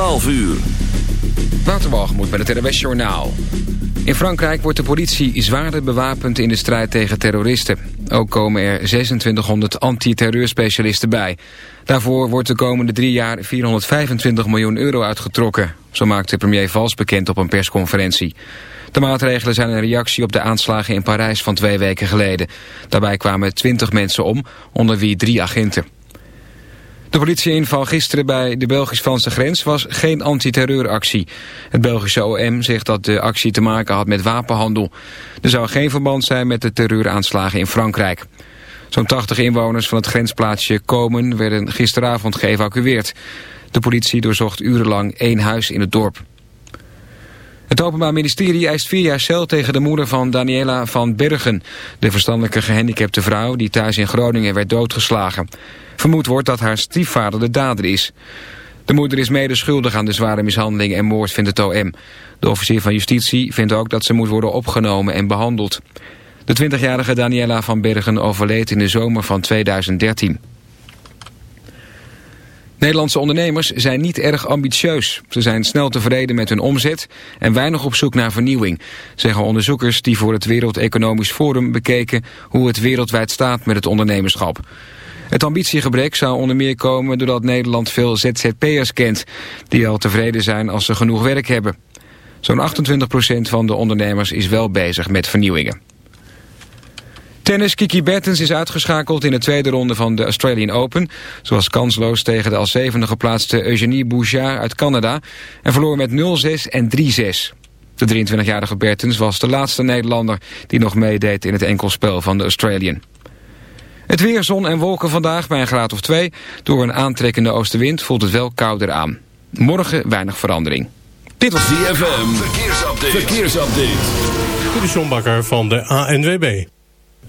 12 uur. Waterwalgemoed bij het RWS Journaal. In Frankrijk wordt de politie zwaarder bewapend in de strijd tegen terroristen. Ook komen er 2600 antiterreurspecialisten bij. Daarvoor wordt de komende drie jaar 425 miljoen euro uitgetrokken. Zo maakte premier Vals bekend op een persconferentie. De maatregelen zijn een reactie op de aanslagen in Parijs van twee weken geleden. Daarbij kwamen 20 mensen om, onder wie drie agenten. De politieinval gisteren bij de Belgisch-Franse grens was geen antiterreuractie. Het Belgische OM zegt dat de actie te maken had met wapenhandel. Er zou geen verband zijn met de terreuraanslagen in Frankrijk. Zo'n 80 inwoners van het grensplaatsje Komen werden gisteravond geëvacueerd. De politie doorzocht urenlang één huis in het dorp. Het Openbaar Ministerie eist vier jaar cel tegen de moeder van Daniela van Bergen... de verstandelijke gehandicapte vrouw die thuis in Groningen werd doodgeslagen. Vermoed wordt dat haar stiefvader de dader is. De moeder is mede schuldig aan de zware mishandeling en moord, vindt het OM. De officier van justitie vindt ook dat ze moet worden opgenomen en behandeld. De 20-jarige Daniela van Bergen overleed in de zomer van 2013. Nederlandse ondernemers zijn niet erg ambitieus. Ze zijn snel tevreden met hun omzet en weinig op zoek naar vernieuwing, zeggen onderzoekers die voor het Wereld Economisch Forum bekeken hoe het wereldwijd staat met het ondernemerschap. Het ambitiegebrek zou onder meer komen doordat Nederland veel ZZP'ers kent, die al tevreden zijn als ze genoeg werk hebben. Zo'n 28% van de ondernemers is wel bezig met vernieuwingen. Tennis Kiki Bertens is uitgeschakeld in de tweede ronde van de Australian Open. Zoals kansloos tegen de als zevende geplaatste Eugenie Bouchard uit Canada... en verloor met 0-6 en 3-6. De 23-jarige Bertens was de laatste Nederlander die nog meedeed in het enkelspel van de Australian. Het weer, zon en wolken vandaag bij een graad of 2. Door een aantrekkende oostenwind voelt het wel kouder aan. Morgen weinig verandering. Dit was DFM. Verkeersupdate. Verkeersupdate. De van de ANWB.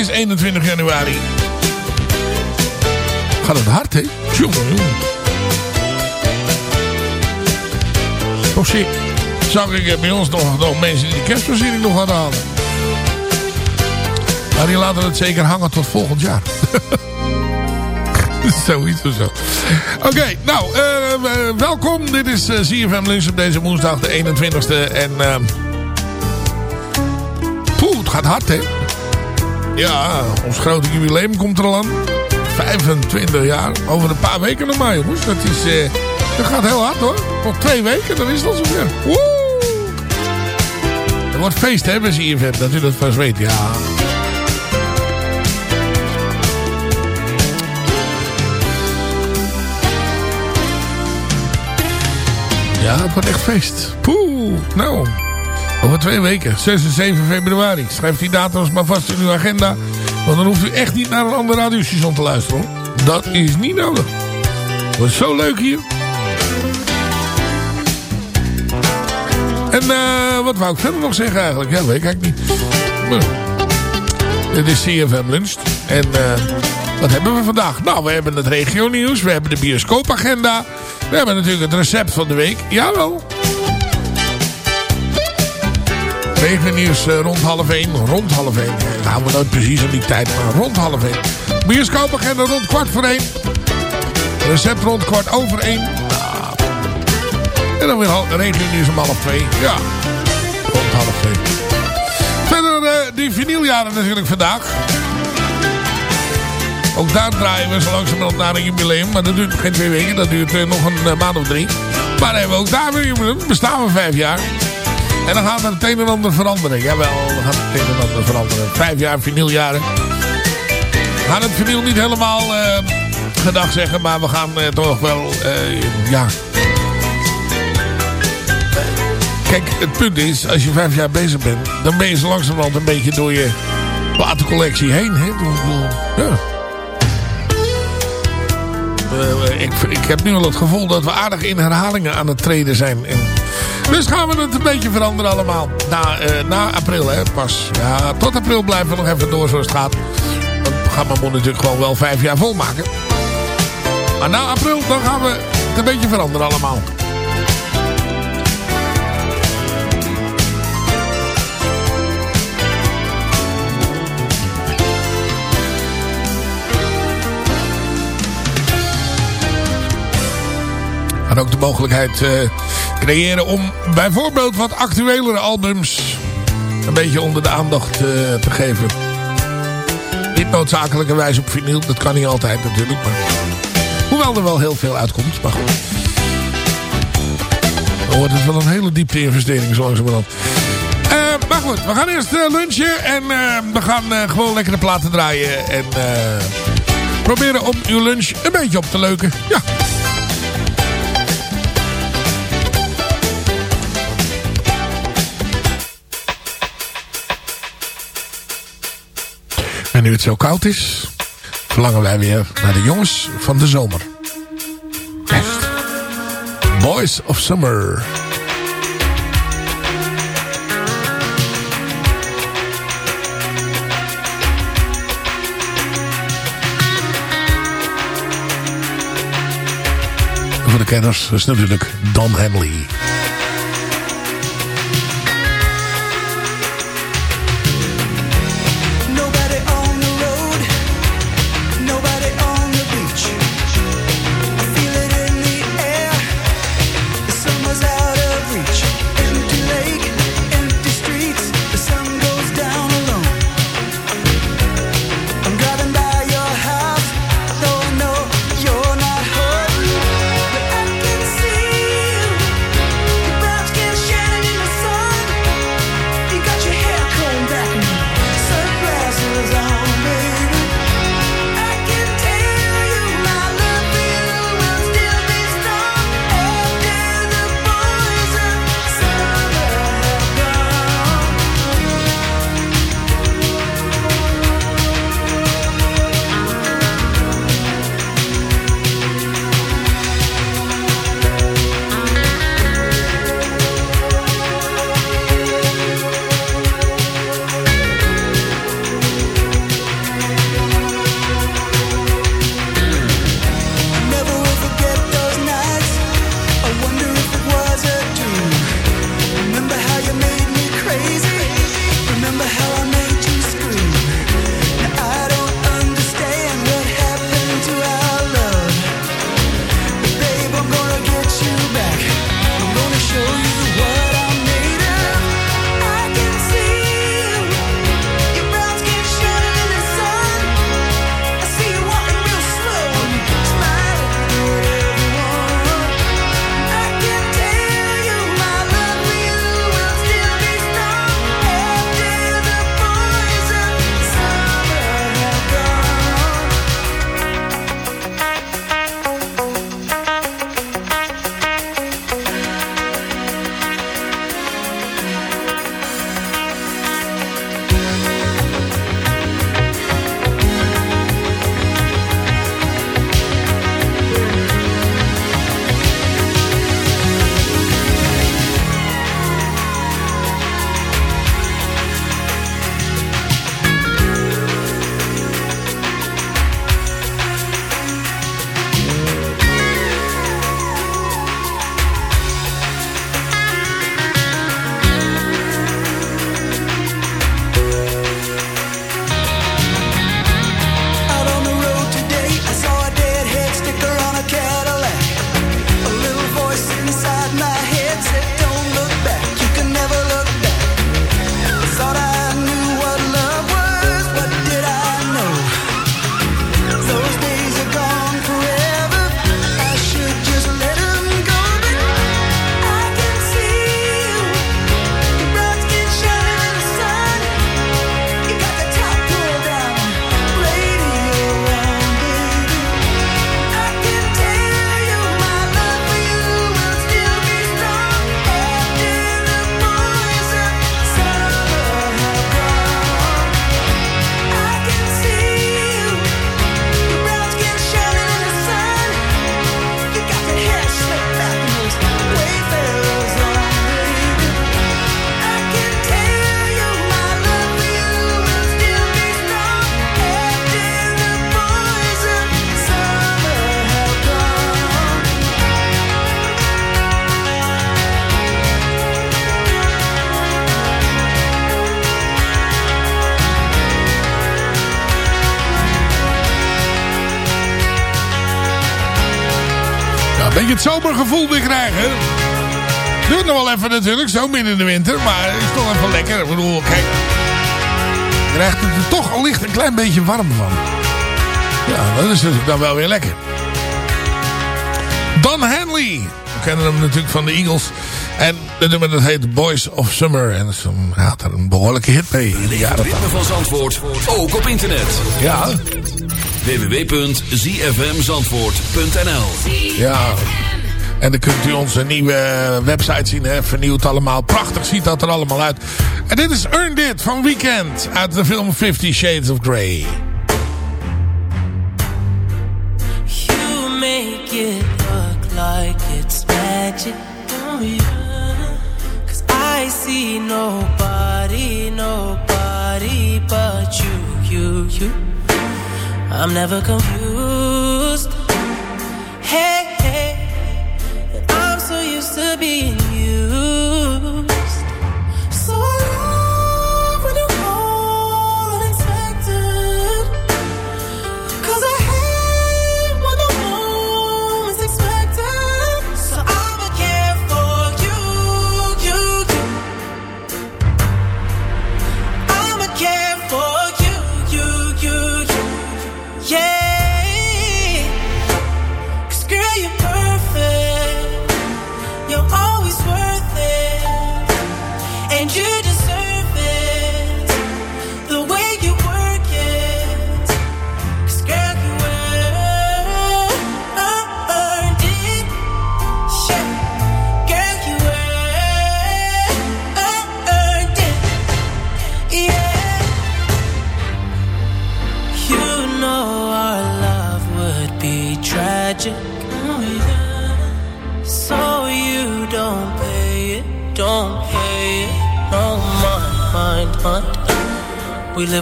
Is 21 januari. Gaat het hard, hè? Jongen, jongen. Toch zie, zag ik eh, bij ons nog, nog mensen die de kerstvoorziening nog hadden halen. Maar die laten het zeker hangen tot volgend jaar. Zoiets of zo. Oké, nou, eh, eh, welkom. Dit is uh, ZFM Lunch op deze woensdag, de 21ste. En, poeh, het gaat hard, hè? Ja, ons grote jubileum komt er al aan. 25 jaar. Over een paar weken nog maar, jongens. Dat, is, dat gaat heel hard, hoor. Nog twee weken, dan is het al zover. Woe! Er wordt feest, hè, bij ZFM. Dat u dat vast weet, ja. Ja, het wordt echt feest. Poeh, nou. Over twee weken, 6 en 7 februari. Schrijf die datums maar vast in uw agenda. Want dan hoeft u echt niet naar een ander radiostation te luisteren. Hoor. Dat is niet nodig. Het wordt zo leuk hier. En uh, wat wou ik verder nog zeggen eigenlijk? Ja, weet ik eigenlijk niet. Maar, dit is CFM Lunch. En uh, wat hebben we vandaag? Nou, we hebben het regio nieuws. We hebben de bioscoopagenda. We hebben natuurlijk het recept van de week. Jawel. Regennieuws uh, rond half 1. Rond half 1. Dat houden we nooit precies aan die tijd. Maar rond half 1. Bioscoopagenda rond kwart voor 1. Recept rond kwart over 1. Nou. En dan weer regennieuws om half 2. Ja. Rond half 2. Verder uh, die vinyljaren natuurlijk vandaag. Ook daar draaien we zo langzamerhand naar een jubileum. Maar dat duurt geen twee weken. Dat duurt nog een maand of drie. Maar hebben we ook daar weer. Bestaan we vijf jaar. En dan gaat er het een en ander veranderen. Jawel, dan gaat het een en ander veranderen. Vijf jaar vinyljaren. We gaan het vinyl niet helemaal uh, gedag zeggen. Maar we gaan toch wel... ja... Kijk, het punt is, als je vijf jaar bezig bent... dan ben je zo langzamerhand een beetje door je platencollectie heen. Hè? Ja. Ik, ik, heb nu al het gevoel dat we aardig in herhalingen aan het treden zijn. Dus gaan we het een beetje veranderen allemaal. Na, uh, na april hè, pas. Ja, tot april blijven we nog even door zoals het gaat. Dan gaan we moet natuurlijk gewoon wel vijf jaar volmaken. Maar na april dan gaan we het een beetje veranderen allemaal. En ook de mogelijkheid uh, creëren om bijvoorbeeld wat actuelere albums een beetje onder de aandacht uh, te geven. Niet noodzakelijkerwijs op vinyl, dat kan niet altijd natuurlijk. Maar, hoewel er wel heel veel uitkomt, maar goed. Dan wordt het wel een hele diepte investering zo langzamerhand. Uh, maar goed, we gaan eerst uh, lunchen en we gaan gewoon lekkere platen draaien. En proberen om uw lunch een beetje op te leuken. Ja. Het zo koud is, verlangen wij weer naar de jongens van de zomer. Boys of Summer. Voor de kenners is natuurlijk Don Henley. Beetje het zomergevoel weer krijgen. Duurt nog wel even natuurlijk, zo midden in de winter. Maar het is toch even lekker. Ik bedoel, kijk. Krijgt het er toch al licht een klein beetje warm van. Ja, dat is natuurlijk dan wel weer lekker. Don Henley. We kennen hem natuurlijk van de Eagles. En het nummer dat heet Boys of Summer. En hij had er een behoorlijke hit mee in de jaren Ritme van Zandvoort, ook op internet. Ja, www.zfmzandvoort.nl ja. En dan kunt u onze nieuwe website zien. Hè? Vernieuwd allemaal. Prachtig ziet dat er allemaal uit. En dit is Earned It van Weekend. Uit de film Fifty Shades of Grey. You make it look like it's magic. Yeah. Cause I see nobody, nobody but you, you, you. I'm never confused. Hey, hey. I'm so used to being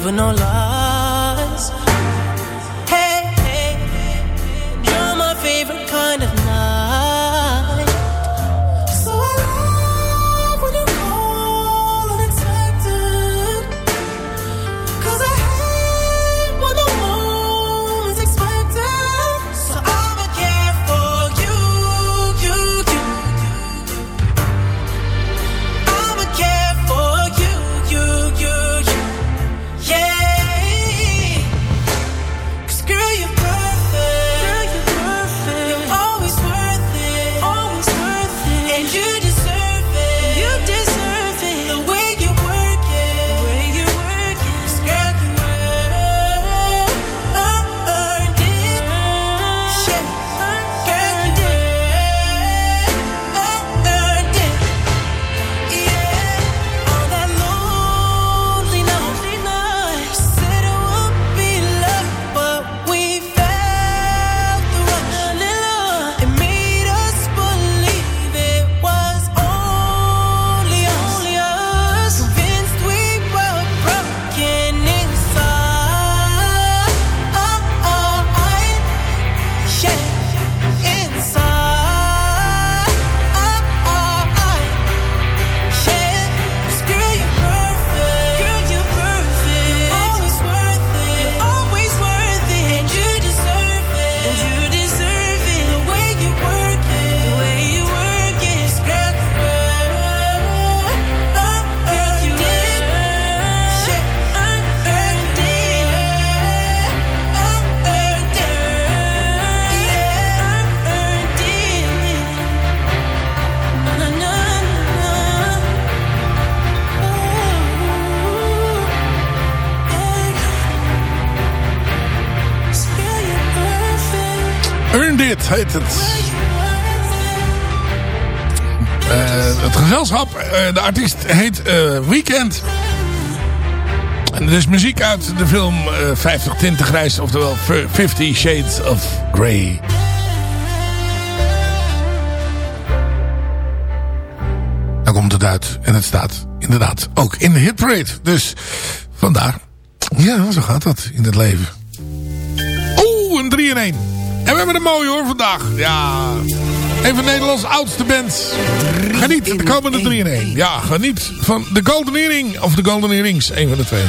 with no lies. Het. Eh, het gezelschap, eh, de artiest heet eh, Weekend. En er is muziek uit de film eh 50 Tinten Grijs, oftewel 50 Shades of Grey. Daar komt het uit. En het staat inderdaad ook in de hitparade. Dus vandaar. Ja, zo gaat dat in het leven. Oeh, een 3 in 1. En we hebben een mooie hoor vandaag. Ja. Een van Nederlands oudste bands. Geniet de komende 3 in 1. Ja, geniet van de Golden Earring. Of de Golden Earrings. Een van de twee.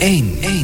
1. 1.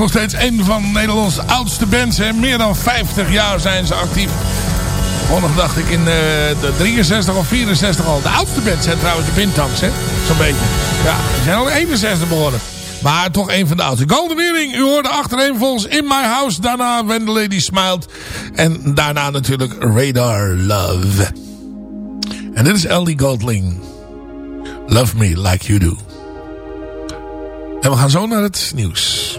Nog steeds een van Nederlands oudste bands. Hè. Meer dan 50 jaar zijn ze actief. Begonnen dacht ik in eh, de 63 of 64 al. De oudste bands zijn trouwens de Bintangs, hè. Zo'n beetje. Ja, die zijn al in 61 begonnen. Maar toch een van de oudste. Golden Earring, u hoorde achtereenvolgens In My House. Daarna When the Lady Smiled. En daarna natuurlijk Radar Love. En dit is Ellie Goldling. Love Me Like You Do. En we gaan zo naar het nieuws.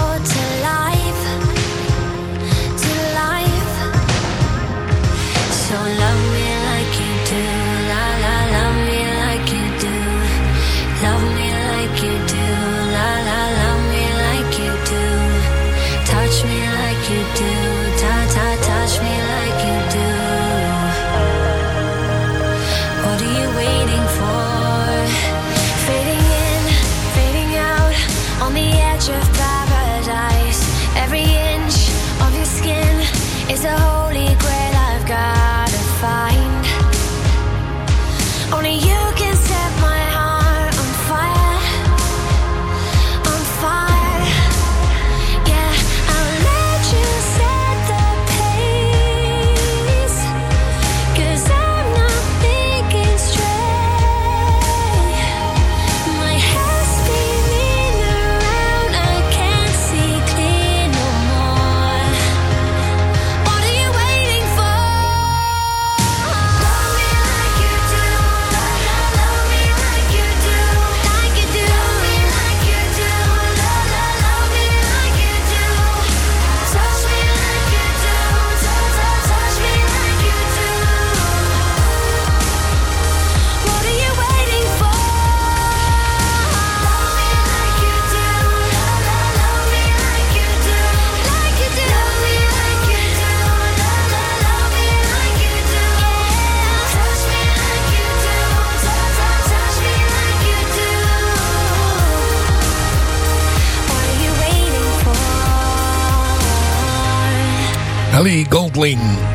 Ellie Goldling.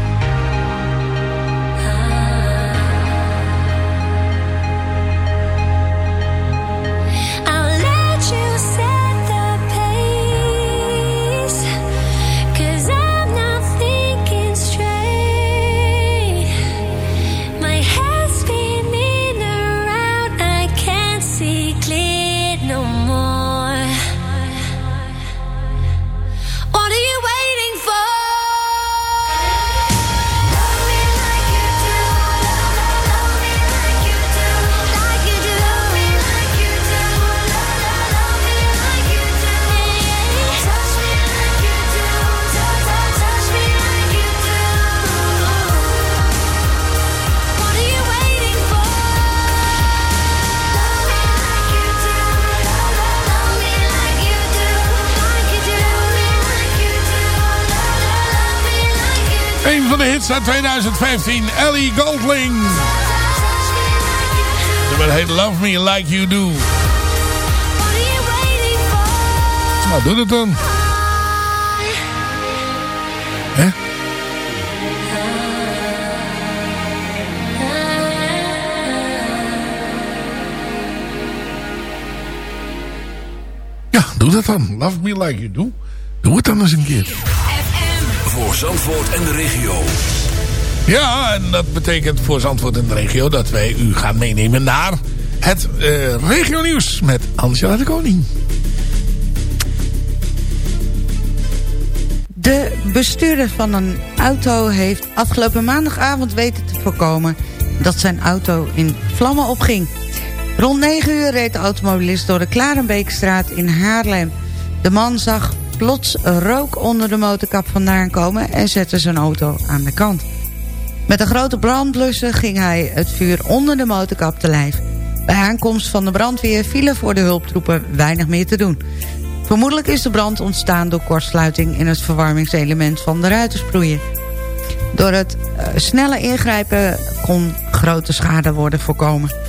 Een van de hits uit 2015, Ellie Goldling. De heet Love Me Like You Do. Nou, doe het dan. Hè? Ja, doe dat dan. Love Me Like You Do. Doe het dan eens een keer. Voor Zandvoort en de regio. Ja, en dat betekent voor Zandvoort en de regio dat wij u gaan meenemen naar het eh regio nieuws met Angela de Koning. De bestuurder van een auto heeft afgelopen maandagavond weten te voorkomen dat zijn auto in vlammen opging. Rond 9 uur reed de automobilist door de Klarenbeekstraat in Haarlem. De man zag plots rook onder de motorkap vandaan komen en zette zijn auto aan de kant. Met een grote brandblusser ging hij het vuur onder de motorkap te lijf. Bij aankomst van de brandweer vielen voor de hulptroepen weinig meer te doen. Vermoedelijk is de brand ontstaan door kortsluiting in het verwarmingselement van de ruitensproeier. Door het eh, snelle ingrijpen kon grote schade worden voorkomen.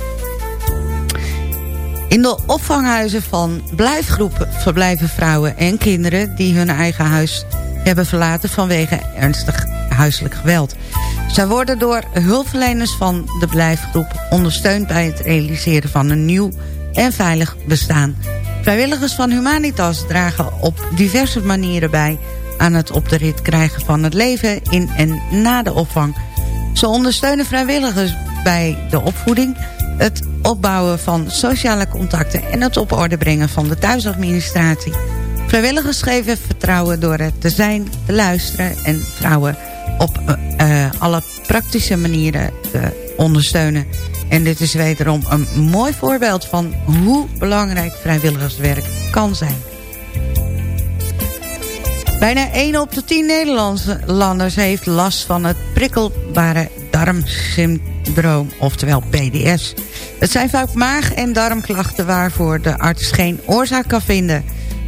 In de opvanghuizen van blijfgroepen verblijven vrouwen en kinderen... die hun eigen huis hebben verlaten vanwege ernstig huiselijk geweld. Zij worden door hulpverleners van de blijfgroep ondersteund... bij het realiseren van een nieuw en veilig bestaan. Vrijwilligers van Humanitas dragen op diverse manieren bij... aan het op de rit krijgen van het leven in en na de opvang. Ze ondersteunen vrijwilligers bij de opvoeding het opbouwen van sociale contacten... en het op orde brengen van de thuisadministratie. Vrijwilligers geven vertrouwen door er te zijn, te luisteren... en vrouwen op uh, alle praktische manieren te ondersteunen. En dit is wederom een mooi voorbeeld van hoe belangrijk vrijwilligerswerk kan zijn. Bijna 1 op de 10 Nederlanders heeft last van het prikkelbare darmsyndroom, oftewel PDS. Het zijn vaak maag- en darmklachten waarvoor de arts geen oorzaak kan vinden.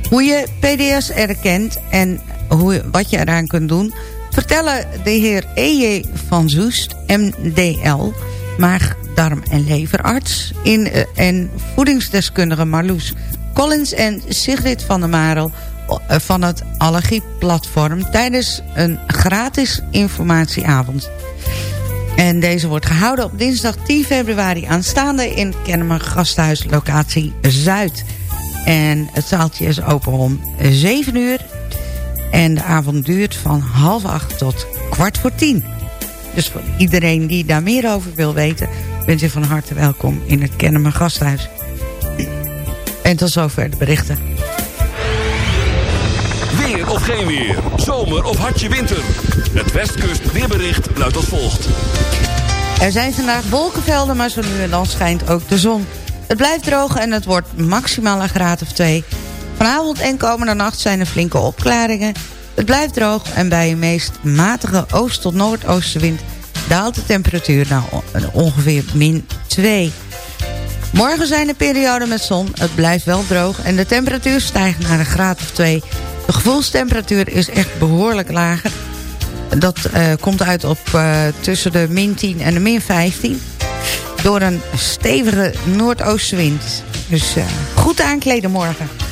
Hoe je PDS erkent en hoe, wat je eraan kunt doen... vertellen de heer E.J. van Zoest, MDL, maag, darm- en leverarts... In, uh, en voedingsdeskundige Marloes Collins en Sigrid van der Marel van het allergieplatform... tijdens een gratis informatieavond. En deze wordt gehouden op dinsdag 10 februari aanstaande... in Kennemer Gasthuis, locatie Zuid. En het zaaltje is open om 7 uur. En de avond duurt van half acht tot kwart voor tien. Dus voor iedereen die daar meer over wil weten... bent u van harte welkom in het Kennemer Gasthuis. En tot zover de berichten. Geen weer. Zomer of hartje winter. Het Westkust weerbericht luidt als volgt. Er zijn vandaag wolkenvelden, maar zo nu en dan schijnt ook de zon. Het blijft droog en het wordt maximaal een graad of 2. Vanavond en komende nacht zijn er flinke opklaringen. Het blijft droog en bij een meest matige oost- tot noordoostenwind... daalt de temperatuur naar ongeveer min 2. Morgen zijn er perioden met zon, het blijft wel droog... en de temperatuur stijgt naar een graad of 2. De gevoelstemperatuur is echt behoorlijk lager. Dat uh, komt uit op uh, tussen de min 10 en de min 15. Door een stevige noordoostenwind. Dus uh, goed aankleden morgen.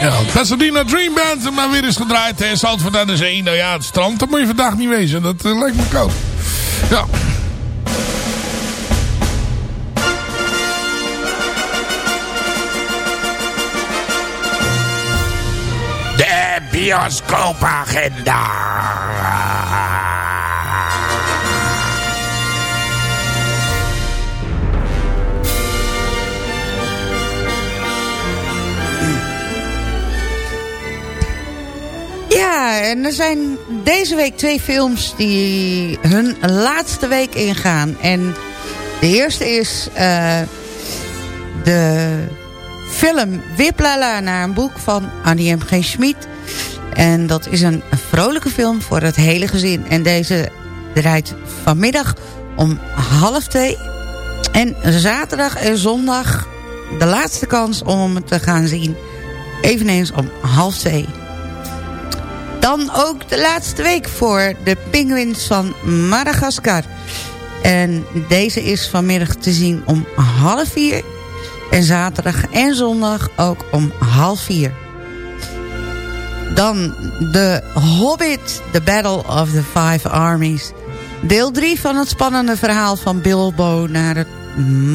Ja, Pasadena Dream Band, eh, maar weer eens gedraaid. Hè. Zandvoort aan de zee. Nou ja, het strand, daar moet je vandaag niet wezen. Dat eh, lijkt me koud. Ja. De bioscoopagenda. Ja, en er zijn deze week twee films die hun laatste week ingaan. En de eerste is eh, de film Wiplala naar een boek van Annie M. G. Schmid. En dat is een vrolijke film voor het hele gezin. En deze draait vanmiddag om half twee. En zaterdag en zondag de laatste kans om te gaan zien. Eveneens om half twee. Dan ook de laatste week voor de Penguins van Madagaskar. En deze is vanmiddag te zien om half vier. En zaterdag en zondag ook om half vier. Dan de Hobbit, The Battle of the Five Armies. Deel 3 van het spannende verhaal van Bilbo... naar het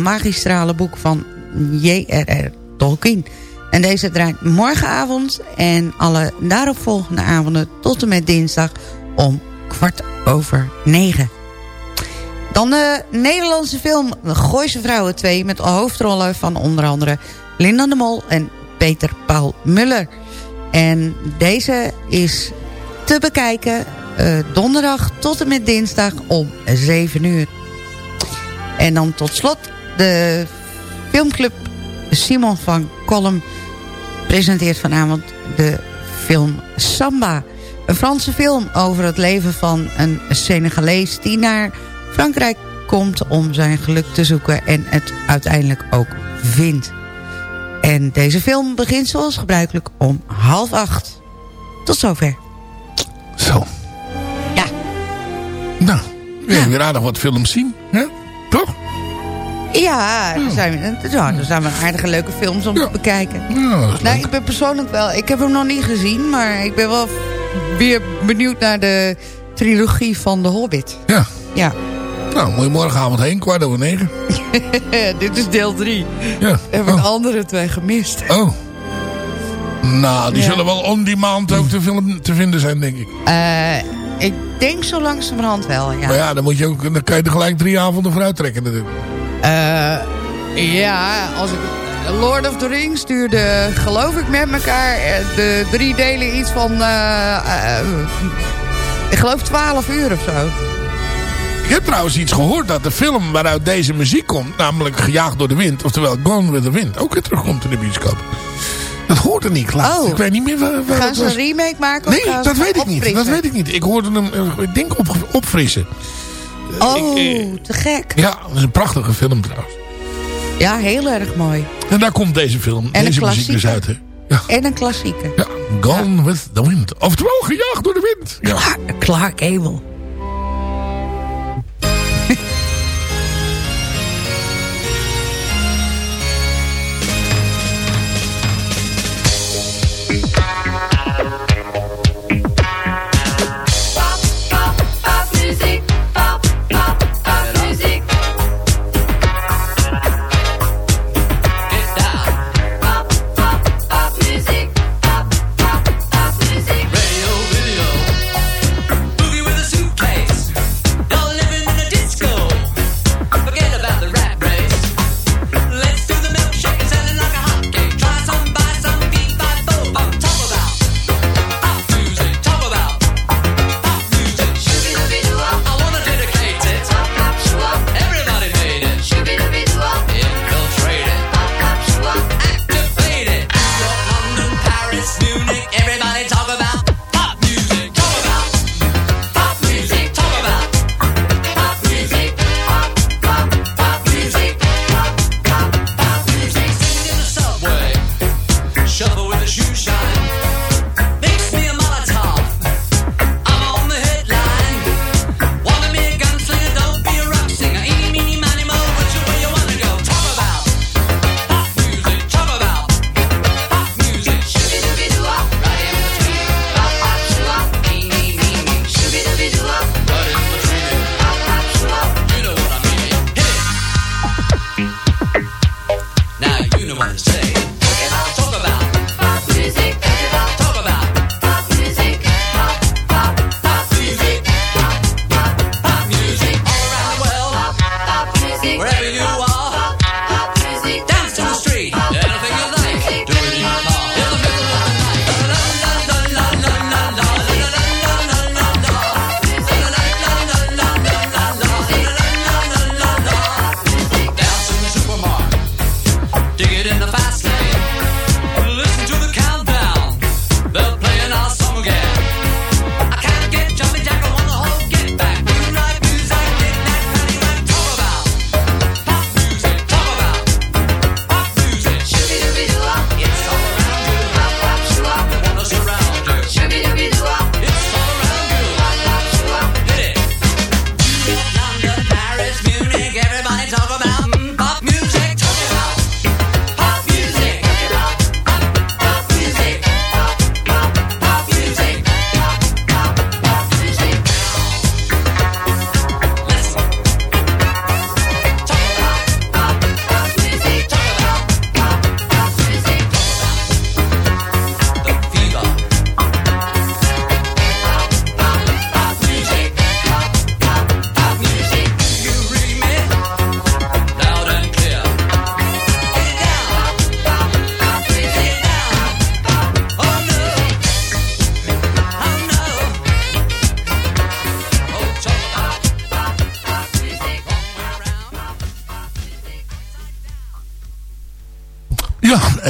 magistrale boek van J.R.R. Tolkien. En deze draait morgenavond en alle daaropvolgende avonden... tot en met dinsdag om kwart over negen. Dan de Nederlandse film Gooise Vrouwen 2... met hoofdrollen van onder andere Linda de Mol en Peter Paul Muller. En deze is te bekijken eh, donderdag tot en met dinsdag om 7 uur. En dan tot slot de filmclub Simon van Kolm presenteert vanavond de film Samba. Een Franse film over het leven van een Senegalees die naar Frankrijk komt om zijn geluk te zoeken en het uiteindelijk ook vindt. En deze film begint zoals gebruikelijk om half acht. Tot zover. Zo. Ja. Nou, Ja, weer aardig wat films zien. Hè? Ja, er zijn, ja, er zijn wel aardige leuke films om te bekijken. nou, ik ben persoonlijk wel... Ik heb hem nog niet gezien, maar ik ben wel weer benieuwd naar de trilogie van The Hobbit. Ja. Ja. Nou, moet je morgenavond heen, kwart over negen. Dit is deel 3. Ja. Heb ik de andere twee gemist. Oh. Nou, die Ja. zullen wel on demand ook te, film, te vinden zijn, denk ik. Eh, ik denk zo langzamerhand wel, ja. Maar ja, dan, moet je ook, dan kan je er gelijk drie avonden vooruit trekken natuurlijk. Eh, ja, als ik... Lord of the Rings duurde, geloof ik, met elkaar eh, de drie delen iets van... eh, ik geloof 12 uur of zo. Ik heb trouwens iets gehoord dat de film waaruit deze muziek komt, namelijk Gejaagd door de Wind, oftewel Gone with the Wind, ook weer terugkomt in de bioscoop. Dat hoorde niet laatst. Oh. Ik weet niet meer waar, waar Gaan ze een remake maken? of Nee, dat weet ik niet. Dat weet ik niet. Ik hoorde hem, ik denk op, opfrissen. Oh, Ik, te gek. Ja, dat is een prachtige film trouwens. Ja, heel erg mooi. En daar komt deze film, En deze muziek dus uit. Hè? En een klassieker. Ja, Gone with the Wind. Oftewel Gejaagd door de Wind. Ja. Clark Gable.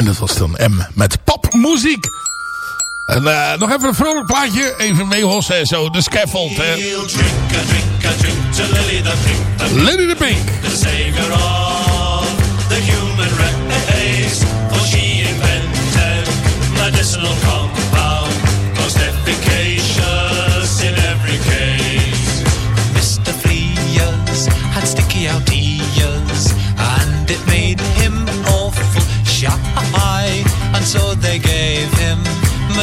En dat was dan M met popmuziek. En eh, nog even een vrolijk plaatje. Even meehossen en zo. De scaffold. Hè. Lily the Pink. The savior of the human race. For she invented medicinal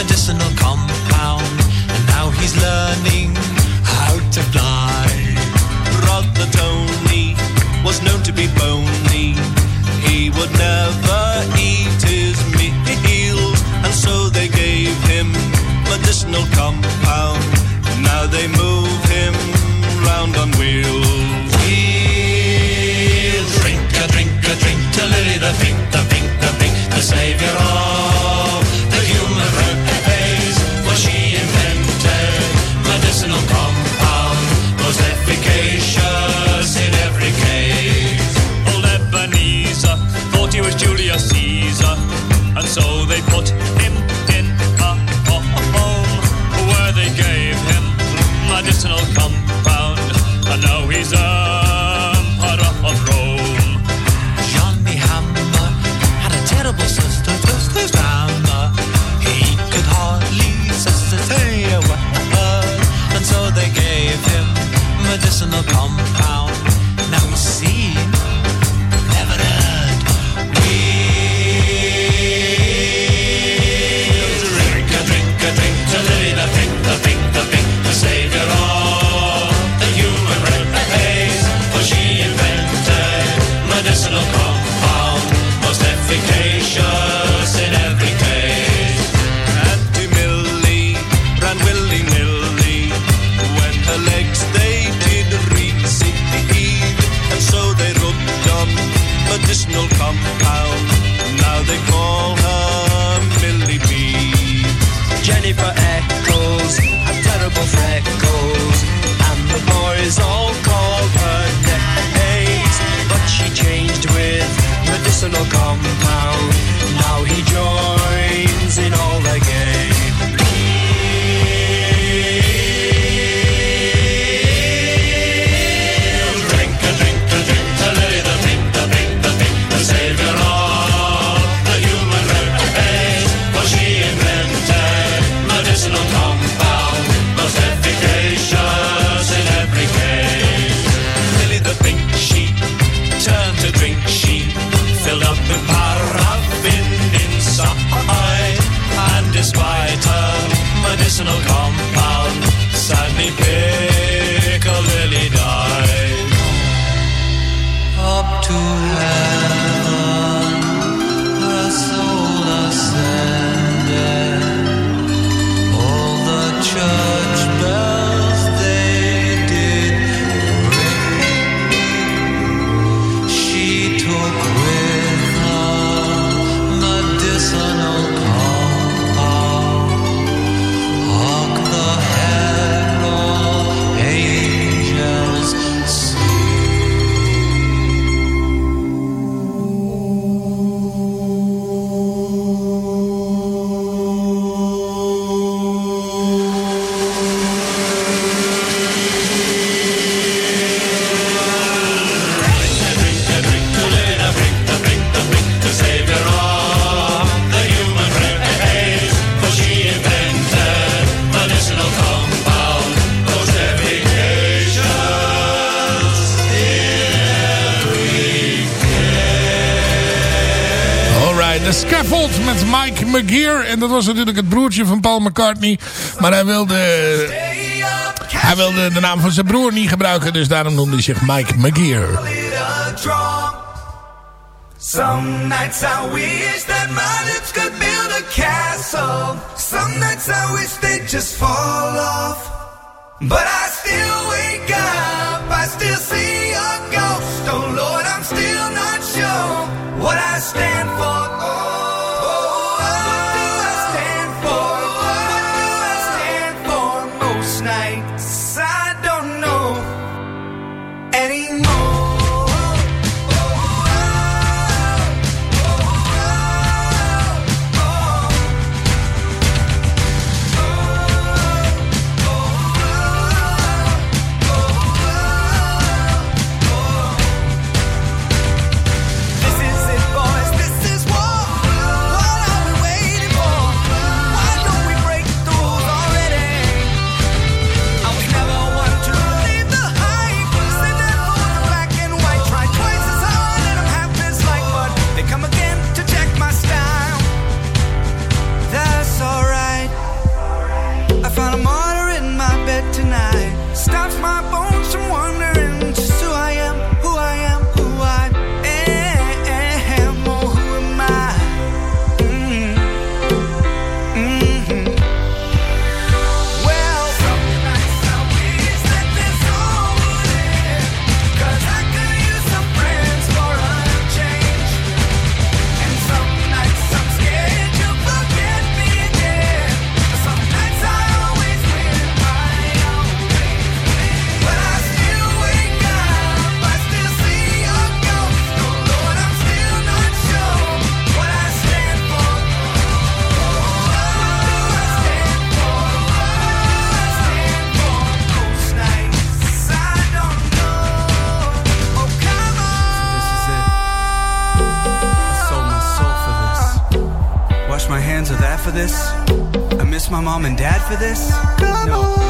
medicinal compound, and now he's learning how to fly. Brother Tony was known to be bony. He would never eat his meals, and so they gave him medicinal compound. En dat was natuurlijk het broertje van Paul McCartney. Maar hij wilde, hij wilde de naam van zijn broer niet gebruiken. Dus daarom noemde hij zich Mike McGear. Some nights I wish that my lips could build a castle. Some nights I wish they'd just fall off. But I still wake up, I still see a ghost. Oh Lord, I'm still not sure what I stand for. Mom and dad for this. no. When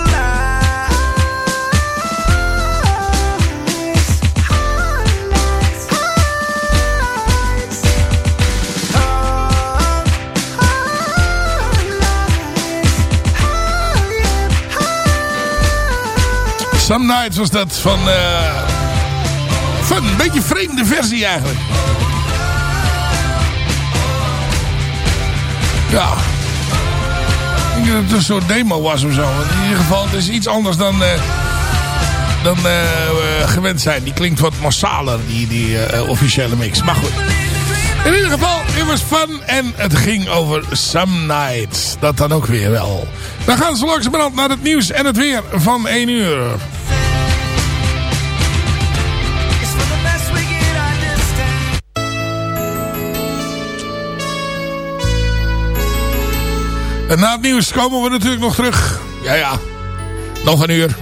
Some Nights was dat van... eh, van een beetje vreemde versie eigenlijk. Ja. Ik denk dat het een soort demo was of zo. In ieder geval, het is iets anders dan... eh, dan eh, we gewend zijn. Die klinkt wat massaler, die, die eh, officiële mix. Maar goed. In ieder geval, het was fun. En het ging over Some Nights. Dat dan ook weer wel. We gaan zo langzamerhand naar het nieuws en het weer van 1 uur. En na het nieuws komen we natuurlijk nog terug. Ja, ja. Nog een uur.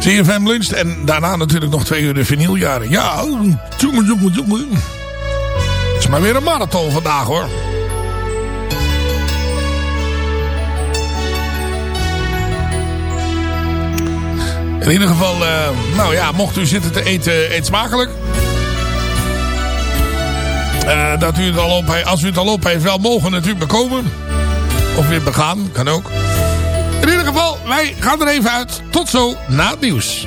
CFM luncht. En daarna natuurlijk nog twee uur de vinyljaren. Ja, jongen. Het is maar weer een marathon vandaag hoor. In ieder geval, eh, nou ja, mocht u zitten te eten, eet smakelijk. Eh, dat u het al op, als u het al op heeft, wel mogen natuurlijk bekomen. Of weer begaan, kan ook. In ieder geval, wij gaan er even uit. Tot zo, na het nieuws.